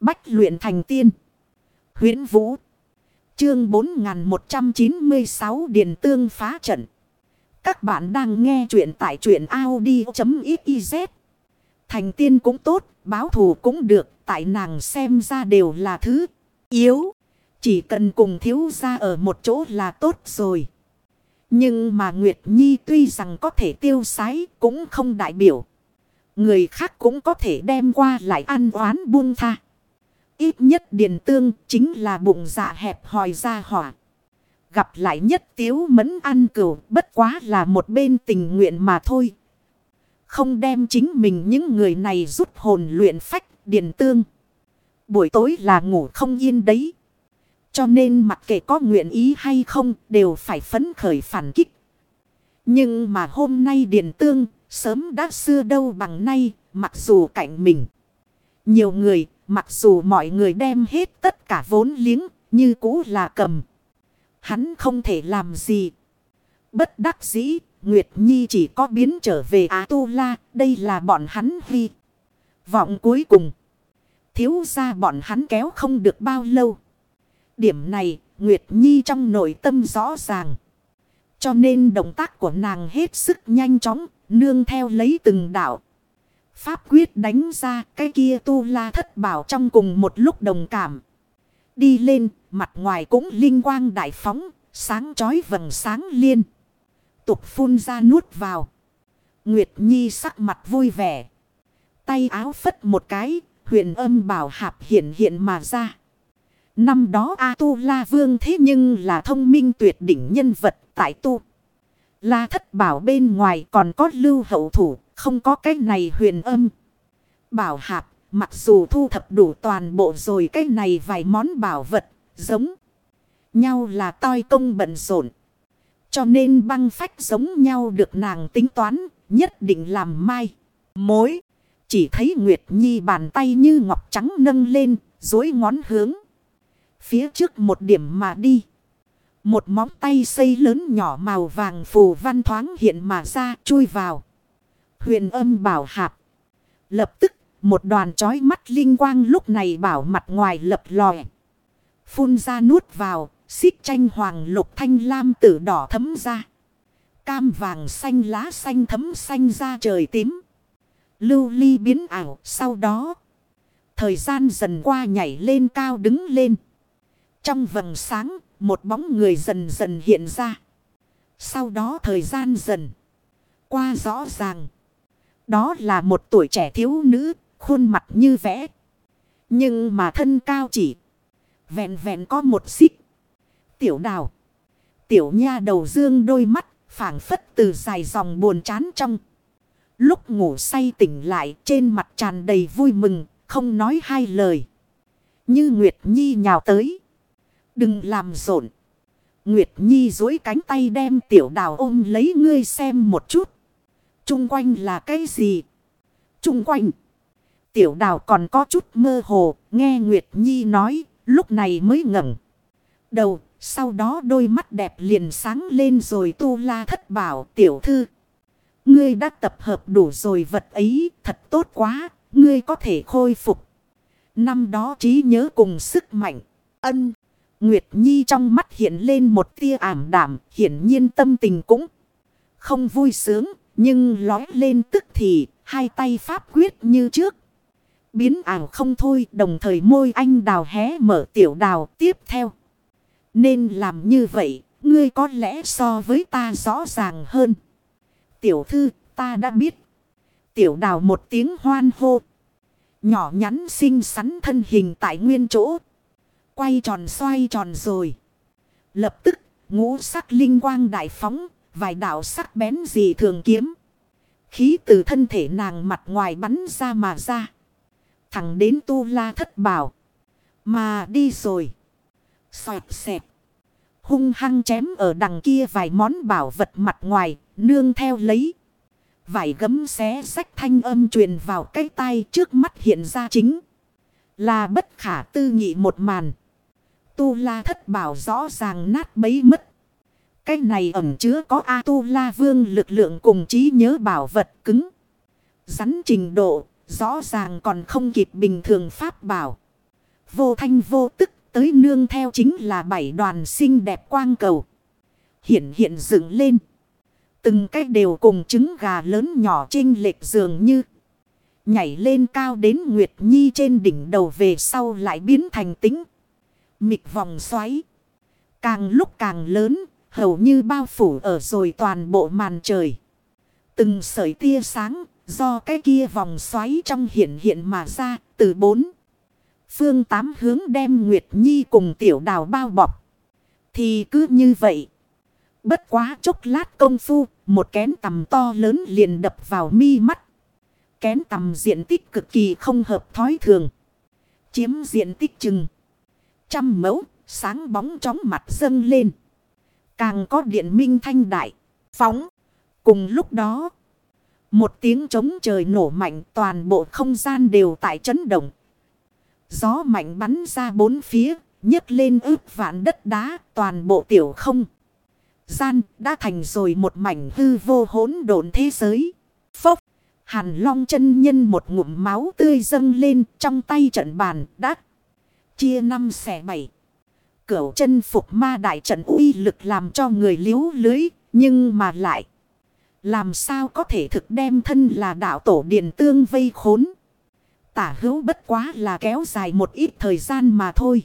Bách luyện thành tiên. huyễn Vũ. Chương 4196 Điền Tương phá trận. Các bạn đang nghe truyện tại truyện Audi.xyz. Thành tiên cũng tốt, báo thù cũng được, tại nàng xem ra đều là thứ yếu. Chỉ cần cùng thiếu ra ở một chỗ là tốt rồi. Nhưng mà Nguyệt Nhi tuy rằng có thể tiêu sái cũng không đại biểu. Người khác cũng có thể đem qua lại ăn oán buông tha. Ít nhất Điền Tương chính là bụng dạ hẹp hòi ra hỏa. Gặp lại nhất tiếu mẫn ăn cửu bất quá là một bên tình nguyện mà thôi. Không đem chính mình những người này rút hồn luyện phách, Điền Tương. Buổi tối là ngủ không yên đấy. Cho nên mặc kệ có nguyện ý hay không, đều phải phấn khởi phản kích. Nhưng mà hôm nay Điền Tương, sớm đã xưa đâu bằng nay, mặc dù cạnh mình. Nhiều người mặc dù mọi người đem hết tất cả vốn liếng như cũ là cầm. Hắn không thể làm gì. Bất đắc dĩ Nguyệt Nhi chỉ có biến trở về Á Tu La. Đây là bọn hắn huy. Vọng cuối cùng. Thiếu ra bọn hắn kéo không được bao lâu. Điểm này, Nguyệt Nhi trong nội tâm rõ ràng. Cho nên động tác của nàng hết sức nhanh chóng, nương theo lấy từng đạo. Pháp quyết đánh ra cái kia tu la thất bảo trong cùng một lúc đồng cảm. Đi lên, mặt ngoài cũng linh quang đại phóng, sáng chói vầng sáng liên. Tục phun ra nuốt vào. Nguyệt Nhi sắc mặt vui vẻ. Tay áo phất một cái, huyền âm bảo hạp hiện hiện mà ra. Năm đó A-tu-la vương thế nhưng là thông minh tuyệt đỉnh nhân vật tại tu. La thất bảo bên ngoài còn có lưu hậu thủ, không có cái này huyền âm. Bảo hạp, mặc dù thu thập đủ toàn bộ rồi cái này vài món bảo vật, giống nhau là toi công bận rộn. Cho nên băng phách giống nhau được nàng tính toán, nhất định làm mai. Mối, chỉ thấy Nguyệt Nhi bàn tay như ngọc trắng nâng lên, dối ngón hướng. Phía trước một điểm mà đi. Một móng tay xây lớn nhỏ màu vàng phù văn thoáng hiện mà ra chui vào. Huyền âm bảo hạp. Lập tức một đoàn trói mắt linh quang lúc này bảo mặt ngoài lập lòe. Phun ra nuốt vào. Xích tranh hoàng lục thanh lam tử đỏ thấm ra. Cam vàng xanh lá xanh thấm xanh ra trời tím. Lưu ly biến ảo sau đó. Thời gian dần qua nhảy lên cao đứng lên. Trong vầng sáng, một bóng người dần dần hiện ra. Sau đó thời gian dần qua rõ ràng. Đó là một tuổi trẻ thiếu nữ, khuôn mặt như vẽ. Nhưng mà thân cao chỉ vẹn vẹn có một xích. Tiểu đào. Tiểu nha đầu dương đôi mắt, phảng phất từ dài dòng buồn chán trong. Lúc ngủ say tỉnh lại trên mặt tràn đầy vui mừng, không nói hai lời. Như Nguyệt Nhi nhào tới. Đừng làm rộn. Nguyệt Nhi dối cánh tay đem tiểu đào ôm lấy ngươi xem một chút chung quanh là cái gì? chung quanh. Tiểu đào còn có chút mơ hồ, nghe Nguyệt Nhi nói, lúc này mới ngẩng đầu. Sau đó đôi mắt đẹp liền sáng lên rồi tu la thất bảo tiểu thư. Ngươi đã tập hợp đủ rồi vật ấy, thật tốt quá, ngươi có thể khôi phục. Năm đó trí nhớ cùng sức mạnh, ân. Nguyệt Nhi trong mắt hiện lên một tia ảm đảm, hiển nhiên tâm tình cũng không vui sướng, nhưng lói lên tức thì, hai tay pháp quyết như trước. Biến ảo không thôi, đồng thời môi anh đào hé mở tiểu đào tiếp theo. Nên làm như vậy, ngươi có lẽ so với ta rõ ràng hơn. Tiểu thư, ta đã biết. Tiểu đào một tiếng hoan hô. Nhỏ nhắn xinh xắn thân hình tại nguyên chỗ. Quay tròn xoay tròn rồi. Lập tức, ngũ sắc linh quang đại phóng, vài đạo sắc bén gì thường kiếm. Khí từ thân thể nàng mặt ngoài bắn ra mà ra. Thẳng đến tu la thất bảo. Mà đi rồi. Xoẹt xẹp. Hung hăng chém ở đằng kia vài món bảo vật mặt ngoài, nương theo lấy. Vải gấm xé sách thanh âm truyền vào cái tay trước mắt hiện ra chính. Là bất khả tư nghị một màn. Tu la thất bảo rõ ràng nát bấy mất. Cái này ẩm chứa có A tu la vương lực lượng cùng trí nhớ bảo vật cứng. Rắn trình độ, rõ ràng còn không kịp bình thường pháp bảo. Vô thanh vô tức tới nương theo chính là bảy đoàn xinh đẹp quang cầu. Hiện hiện dựng lên. Từng cách đều cùng trứng gà lớn nhỏ trinh lệch dường như. Nhảy lên cao đến Nguyệt Nhi trên đỉnh đầu về sau lại biến thành tính. Mịt vòng xoáy. Càng lúc càng lớn, hầu như bao phủ ở rồi toàn bộ màn trời. Từng sợi tia sáng, do cái kia vòng xoáy trong hiện hiện mà ra, từ bốn. Phương tám hướng đem Nguyệt Nhi cùng tiểu đào bao bọc. Thì cứ như vậy. Bất quá chốc lát công phu, một kén tầm to lớn liền đập vào mi mắt. Kén tầm diện tích cực kỳ không hợp thói thường. Chiếm diện tích chừng. Trăm mẫu, sáng bóng chóng mặt dâng lên. Càng có điện minh thanh đại, phóng. Cùng lúc đó, một tiếng trống trời nổ mạnh toàn bộ không gian đều tại chấn động. Gió mạnh bắn ra bốn phía, nhấc lên ướp vạn đất đá, toàn bộ tiểu không. Gian đã thành rồi một mảnh hư vô hỗn độn thế giới. Phốc, hàn long chân nhân một ngụm máu tươi dâng lên trong tay trận bàn đắt. Chia năm xẻ bảy. Cửu chân phục ma đại trận uy lực làm cho người liếu lưới, nhưng mà lại. Làm sao có thể thực đem thân là đạo tổ điện tương vây khốn. Tả hữu bất quá là kéo dài một ít thời gian mà thôi.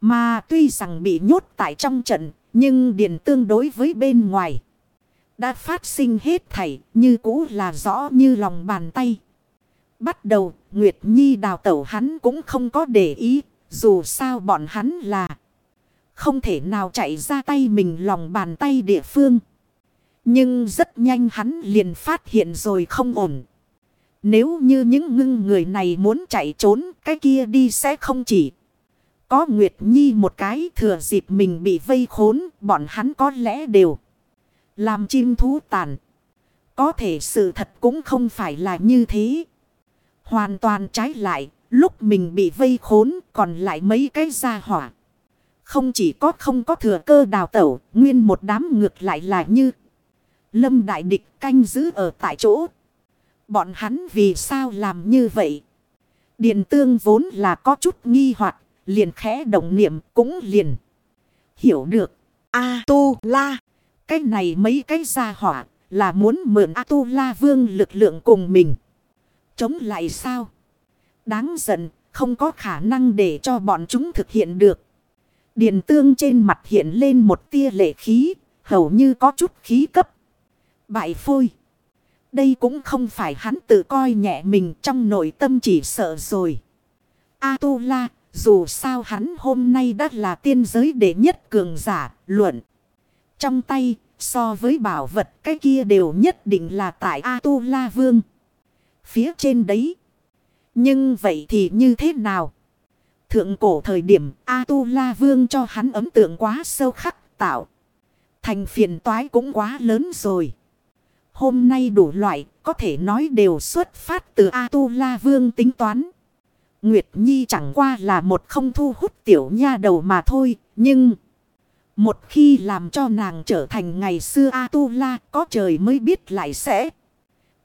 Mà tuy rằng bị nhốt tại trong trận, nhưng điện tương đối với bên ngoài. Đã phát sinh hết thảy như cũ là rõ như lòng bàn tay. Bắt đầu, Nguyệt Nhi đào tẩu hắn cũng không có để ý, dù sao bọn hắn là không thể nào chạy ra tay mình lòng bàn tay địa phương. Nhưng rất nhanh hắn liền phát hiện rồi không ổn. Nếu như những ngưng người này muốn chạy trốn, cái kia đi sẽ không chỉ. Có Nguyệt Nhi một cái thừa dịp mình bị vây khốn, bọn hắn có lẽ đều làm chim thú tàn. Có thể sự thật cũng không phải là như thế. Hoàn toàn trái lại, lúc mình bị vây khốn còn lại mấy cái gia hỏa. Không chỉ có không có thừa cơ đào tẩu, nguyên một đám ngược lại là như. Lâm đại địch canh giữ ở tại chỗ. Bọn hắn vì sao làm như vậy? Điện tương vốn là có chút nghi hoặc liền khẽ động niệm cũng liền. Hiểu được. A-tu-la. Cái này mấy cái gia hỏa là muốn mượn A-tu-la vương lực lượng cùng mình. Chống lại sao? Đáng giận, không có khả năng để cho bọn chúng thực hiện được điền tương trên mặt hiện lên một tia lệ khí, hầu như có chút khí cấp. Bại phôi. Đây cũng không phải hắn tự coi nhẹ mình trong nội tâm chỉ sợ rồi. A-tu-la, dù sao hắn hôm nay đã là tiên giới đệ nhất cường giả, luận. Trong tay, so với bảo vật cái kia đều nhất định là tại A-tu-la vương. Phía trên đấy. Nhưng vậy thì như thế nào? Thượng cổ thời điểm A-tu-la vương cho hắn ấn tượng quá sâu khắc, tạo. Thành phiền toái cũng quá lớn rồi. Hôm nay đủ loại, có thể nói đều xuất phát từ A-tu-la vương tính toán. Nguyệt Nhi chẳng qua là một không thu hút tiểu nha đầu mà thôi. Nhưng một khi làm cho nàng trở thành ngày xưa A-tu-la, có trời mới biết lại sẽ.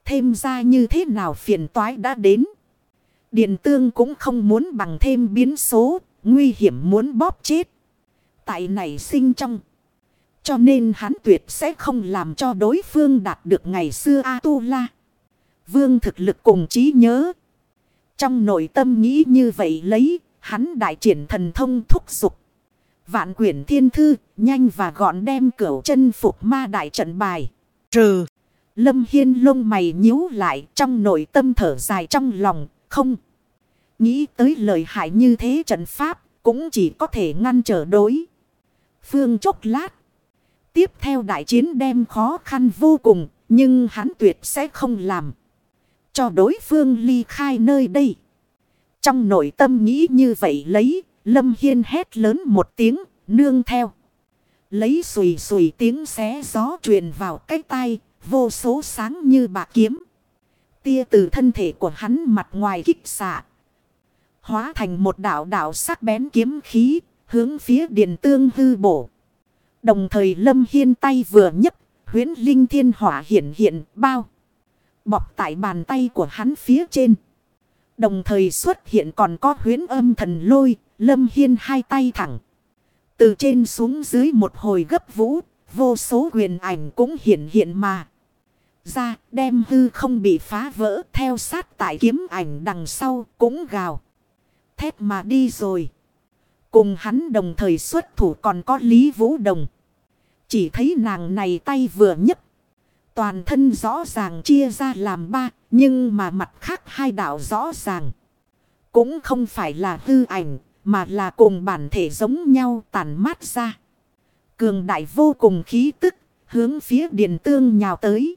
Thêm ra như thế nào phiền toái đã đến. Điện tương cũng không muốn bằng thêm biến số, nguy hiểm muốn bóp chết. Tại này sinh trong. Cho nên hắn tuyệt sẽ không làm cho đối phương đạt được ngày xưa A-tu-la. Vương thực lực cùng trí nhớ. Trong nội tâm nghĩ như vậy lấy, hắn đại triển thần thông thúc dục Vạn quyển thiên thư, nhanh và gọn đem cửu chân phục ma đại trận bài. Trừ, lâm hiên lông mày nhíu lại trong nội tâm thở dài trong lòng, không. Nghĩ tới lời hại như thế trận pháp, cũng chỉ có thể ngăn trở đối. Phương chốc lát. Tiếp theo đại chiến đem khó khăn vô cùng, nhưng hắn tuyệt sẽ không làm. Cho đối phương ly khai nơi đây. Trong nội tâm nghĩ như vậy lấy, Lâm Hiên hét lớn một tiếng, nương theo. Lấy sùi sùi tiếng xé gió truyền vào cái tay, vô số sáng như bạc kiếm. Tia từ thân thể của hắn mặt ngoài kích xạ. Hóa thành một đảo đảo sắc bén kiếm khí, hướng phía điện tương hư bổ. Đồng thời Lâm Hiên tay vừa nhấc, huyến linh thiên hỏa hiện hiện bao. Bọc tại bàn tay của hắn phía trên. Đồng thời xuất hiện còn có huyến âm thần lôi, lâm hiên hai tay thẳng. Từ trên xuống dưới một hồi gấp vũ, vô số huyền ảnh cũng hiện hiện mà. Ra, đem hư không bị phá vỡ, theo sát tại kiếm ảnh đằng sau, cũng gào. Thét mà đi rồi. Cùng hắn đồng thời xuất thủ còn có Lý Vũ Đồng. Chỉ thấy nàng này tay vừa nhấc Toàn thân rõ ràng chia ra làm ba. Nhưng mà mặt khác hai đạo rõ ràng. Cũng không phải là hư ảnh. Mà là cùng bản thể giống nhau tàn mát ra. Cường đại vô cùng khí tức. Hướng phía điền tương nhào tới.